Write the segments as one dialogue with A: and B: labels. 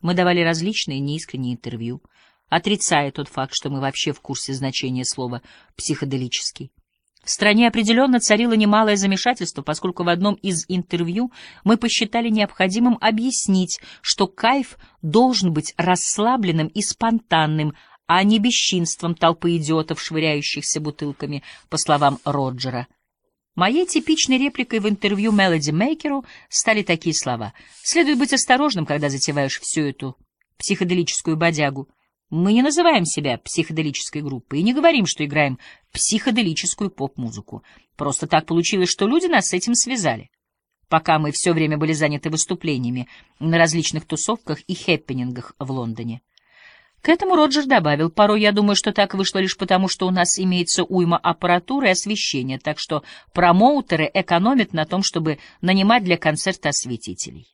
A: Мы давали различные неискренние интервью, отрицая тот факт, что мы вообще в курсе значения слова «психоделический». В стране определенно царило немалое замешательство, поскольку в одном из интервью мы посчитали необходимым объяснить, что кайф должен быть расслабленным и спонтанным, а не бесчинством толпы идиотов, швыряющихся бутылками, по словам Роджера. Моей типичной репликой в интервью Мелоди Мейкеру стали такие слова. «Следует быть осторожным, когда затеваешь всю эту психоделическую бодягу. Мы не называем себя психоделической группой и не говорим, что играем психоделическую поп-музыку. Просто так получилось, что люди нас с этим связали. Пока мы все время были заняты выступлениями на различных тусовках и хэппенингах в Лондоне. К этому Роджер добавил, порой я думаю, что так вышло лишь потому, что у нас имеется уйма аппаратуры и освещения, так что промоутеры экономят на том, чтобы нанимать для концерта осветителей.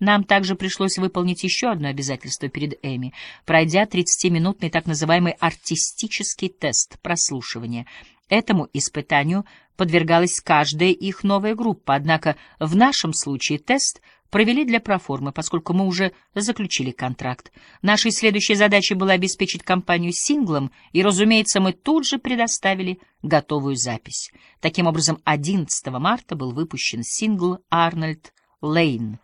A: Нам также пришлось выполнить еще одно обязательство перед Эми, пройдя 30-минутный так называемый артистический тест прослушивания. Этому испытанию подвергалась каждая их новая группа, однако в нашем случае тест провели для проформы, поскольку мы уже заключили контракт. Нашей следующей задачей было обеспечить компанию синглом, и, разумеется, мы тут же предоставили готовую запись. Таким образом, 11 марта был выпущен сингл «Арнольд Лейн»,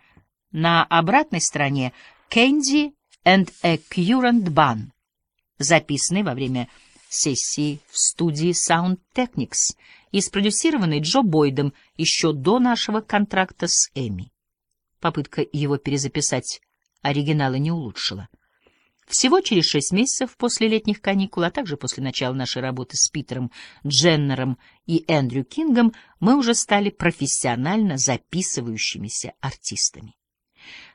A: на обратной стороне «Candy and a Current Bun», записанный во время сессии в студии Sound Technics и спродюсированный Джо Бойдом еще до нашего контракта с Эми. Попытка его перезаписать оригинала не улучшила. Всего через шесть месяцев после летних каникул, а также после начала нашей работы с Питером Дженнером и Эндрю Кингом, мы уже стали профессионально записывающимися артистами.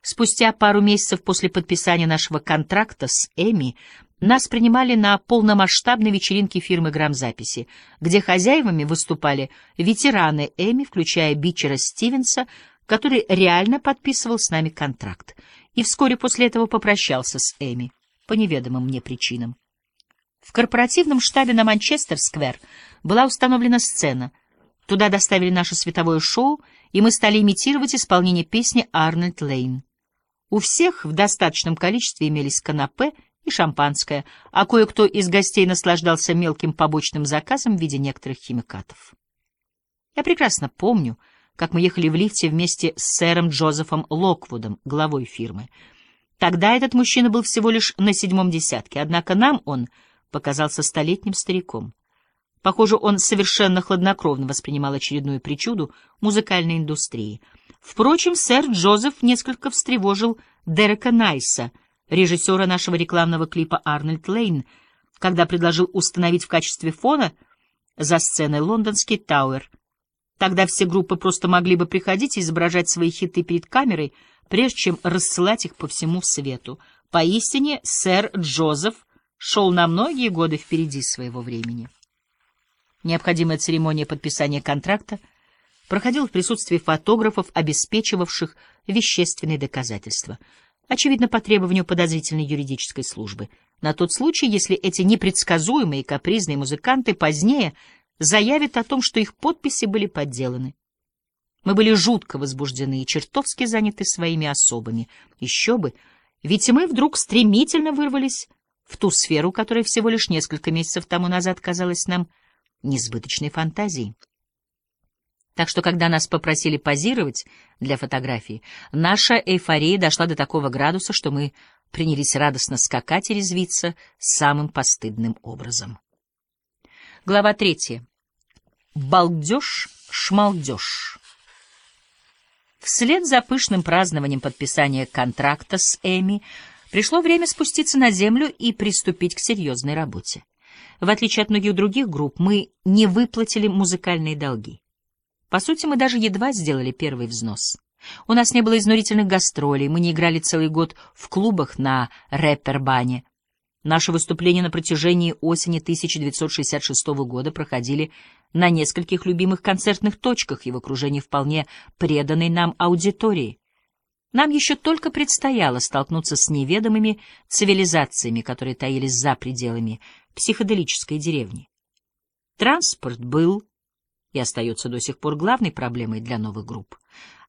A: Спустя пару месяцев после подписания нашего контракта с Эми нас принимали на полномасштабной вечеринке фирмы «Грамзаписи», где хозяевами выступали ветераны Эми, включая Бичера Стивенса, который реально подписывал с нами контракт, и вскоре после этого попрощался с Эми по неведомым мне причинам. В корпоративном штабе на Манчестер-сквер была установлена сцена. Туда доставили наше световое шоу, и мы стали имитировать исполнение песни «Арнольд Лейн». У всех в достаточном количестве имелись канапе и шампанское, а кое-кто из гостей наслаждался мелким побочным заказом в виде некоторых химикатов. Я прекрасно помню, как мы ехали в лифте вместе с сэром Джозефом Локвудом, главой фирмы. Тогда этот мужчина был всего лишь на седьмом десятке, однако нам он показался столетним стариком. Похоже, он совершенно хладнокровно воспринимал очередную причуду музыкальной индустрии — Впрочем, сэр Джозеф несколько встревожил Дерека Найса, режиссера нашего рекламного клипа «Арнольд Лейн», когда предложил установить в качестве фона за сценой лондонский Тауэр. Тогда все группы просто могли бы приходить и изображать свои хиты перед камерой, прежде чем рассылать их по всему свету. Поистине, сэр Джозеф шел на многие годы впереди своего времени. Необходимая церемония подписания контракта — проходил в присутствии фотографов, обеспечивавших вещественные доказательства, очевидно, по требованию подозрительной юридической службы, на тот случай, если эти непредсказуемые капризные музыканты позднее заявят о том, что их подписи были подделаны. Мы были жутко возбуждены и чертовски заняты своими особами. Еще бы, ведь мы вдруг стремительно вырвались в ту сферу, которая всего лишь несколько месяцев тому назад казалась нам несбыточной фантазией. Так что, когда нас попросили позировать для фотографии, наша эйфория дошла до такого градуса, что мы принялись радостно скакать и резвиться самым постыдным образом. Глава третья. Балдеж-шмалдеж. Вслед за пышным празднованием подписания контракта с Эми пришло время спуститься на землю и приступить к серьезной работе. В отличие от многих других групп, мы не выплатили музыкальные долги. По сути, мы даже едва сделали первый взнос. У нас не было изнурительных гастролей, мы не играли целый год в клубах на рэпербане. Наши выступления на протяжении осени 1966 года проходили на нескольких любимых концертных точках и в окружении вполне преданной нам аудитории. Нам еще только предстояло столкнуться с неведомыми цивилизациями, которые таились за пределами психоделической деревни. Транспорт был и остается до сих пор главной проблемой для новых групп.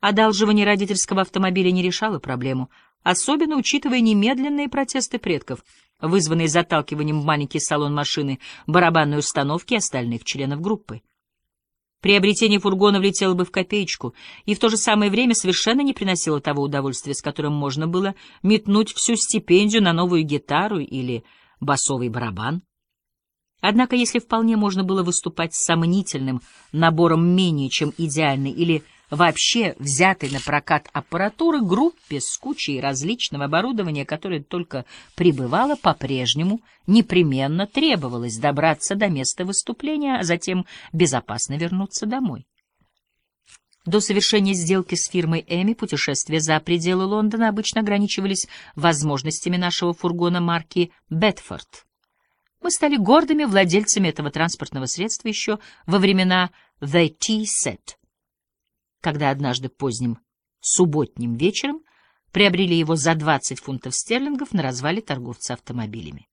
A: Одалживание родительского автомобиля не решало проблему, особенно учитывая немедленные протесты предков, вызванные заталкиванием в маленький салон машины барабанной установки остальных членов группы. Приобретение фургона влетело бы в копеечку и в то же самое время совершенно не приносило того удовольствия, с которым можно было метнуть всю стипендию на новую гитару или басовый барабан. Однако, если вполне можно было выступать с сомнительным набором менее чем идеальной или вообще взятой на прокат аппаратуры группе с кучей различного оборудования, которое только прибывало по-прежнему, непременно требовалось добраться до места выступления, а затем безопасно вернуться домой. До совершения сделки с фирмой Эми путешествия за пределы Лондона обычно ограничивались возможностями нашего фургона марки «Бетфорд». Мы стали гордыми владельцами этого транспортного средства еще во времена «The Tea-Set», когда однажды поздним субботним вечером приобрели его за 20 фунтов стерлингов на развале торговца автомобилями.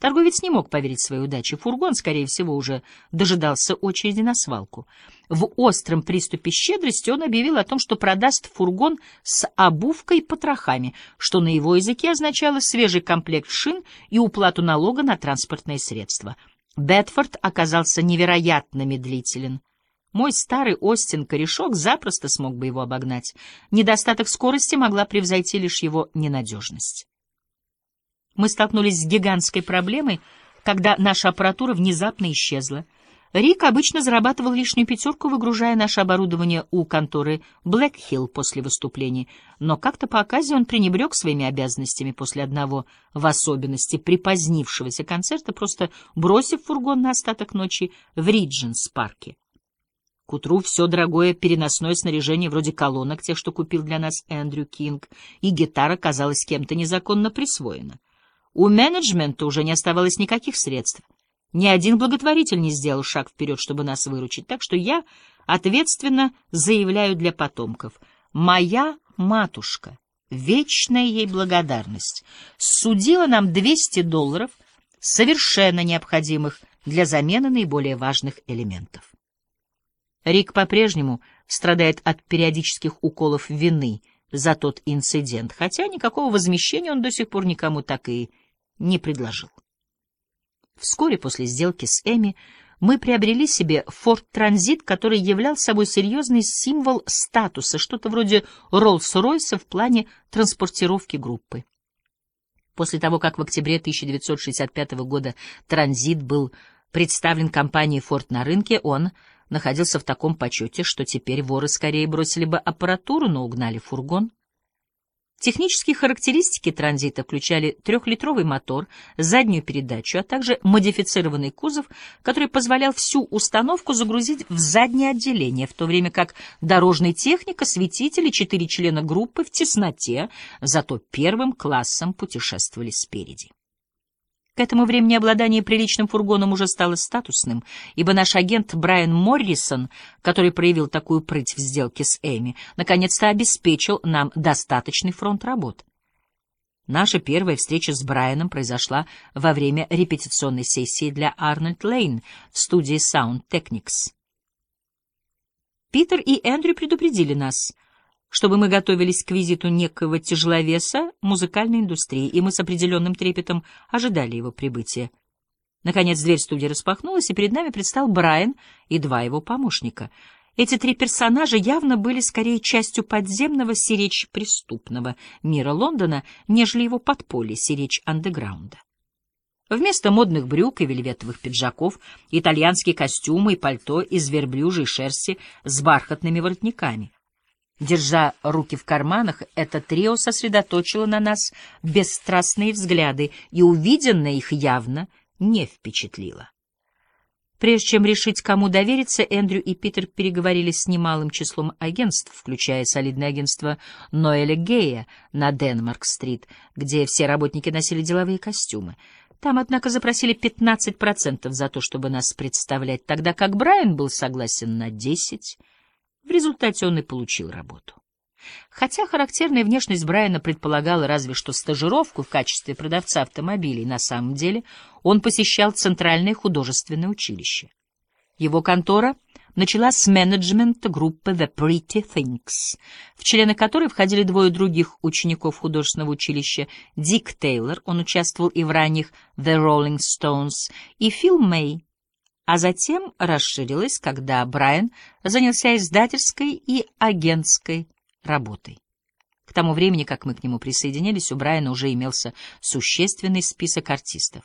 A: Торговец не мог поверить своей удаче. Фургон, скорее всего, уже дожидался очереди на свалку. В остром приступе щедрости он объявил о том, что продаст фургон с обувкой и потрохами, что на его языке означало свежий комплект шин и уплату налога на транспортное средство. Бетфорд оказался невероятно медлителен. Мой старый Остин-корешок запросто смог бы его обогнать. Недостаток скорости могла превзойти лишь его ненадежность. Мы столкнулись с гигантской проблемой, когда наша аппаратура внезапно исчезла. Рик обычно зарабатывал лишнюю пятерку, выгружая наше оборудование у конторы Блэкхилл после выступлений, но как-то по оказе он пренебрег своими обязанностями после одного, в особенности припозднившегося концерта, просто бросив фургон на остаток ночи в Ридженс-парке. К утру все дорогое переносное снаряжение, вроде колонок, тех, что купил для нас Эндрю Кинг, и гитара казалось кем-то незаконно присвоена. У менеджмента уже не оставалось никаких средств. Ни один благотворитель не сделал шаг вперед, чтобы нас выручить, так что я ответственно заявляю для потомков. Моя матушка, вечная ей благодарность, судила нам 200 долларов, совершенно необходимых для замены наиболее важных элементов. Рик по-прежнему страдает от периодических уколов вины за тот инцидент, хотя никакого возмещения он до сих пор никому так и не предложил. Вскоре после сделки с Эми мы приобрели себе Ford Transit, который являл собой серьезный символ статуса, что-то вроде Роллс-Ройса в плане транспортировки группы. После того, как в октябре 1965 года Транзит был представлен компанией Ford на рынке, он находился в таком почете, что теперь воры скорее бросили бы аппаратуру, но угнали фургон. Технические характеристики транзита включали трехлитровый мотор, заднюю передачу, а также модифицированный кузов, который позволял всю установку загрузить в заднее отделение, в то время как дорожная техника, светители, четыре члена группы в тесноте, зато первым классом путешествовали спереди. К этому времени обладание приличным фургоном уже стало статусным, ибо наш агент Брайан Моррисон, который проявил такую прыть в сделке с Эми, наконец-то обеспечил нам достаточный фронт работ. Наша первая встреча с Брайаном произошла во время репетиционной сессии для Арнольд Лейн в студии Sound Technics. Питер и Эндрю предупредили нас — чтобы мы готовились к визиту некого тяжеловеса музыкальной индустрии, и мы с определенным трепетом ожидали его прибытия. Наконец дверь студии распахнулась, и перед нами предстал Брайан и два его помощника. Эти три персонажа явно были скорее частью подземного сиречь преступного мира Лондона, нежели его подполье сиречь андеграунда. Вместо модных брюк и вельветовых пиджаков итальянские костюмы и пальто из верблюжьей шерсти с бархатными воротниками — Держа руки в карманах, это трио сосредоточило на нас бесстрастные взгляды, и увиденное их явно не впечатлило. Прежде чем решить, кому довериться, Эндрю и Питер переговорили с немалым числом агентств, включая солидное агентство Ноэля Гея на Денмарк-стрит, где все работники носили деловые костюмы. Там, однако, запросили 15% за то, чтобы нас представлять, тогда как Брайан был согласен на 10%. В результате он и получил работу. Хотя характерная внешность Брайана предполагала разве что стажировку в качестве продавца автомобилей, на самом деле он посещал Центральное художественное училище. Его контора начала с менеджмента группы The Pretty Things, в члены которой входили двое других учеников художественного училища Дик Тейлор, он участвовал и в ранних The Rolling Stones, и Фил Мэй, а затем расширилась, когда Брайан занялся издательской и агентской работой. К тому времени, как мы к нему присоединились, у Брайана уже имелся существенный список артистов.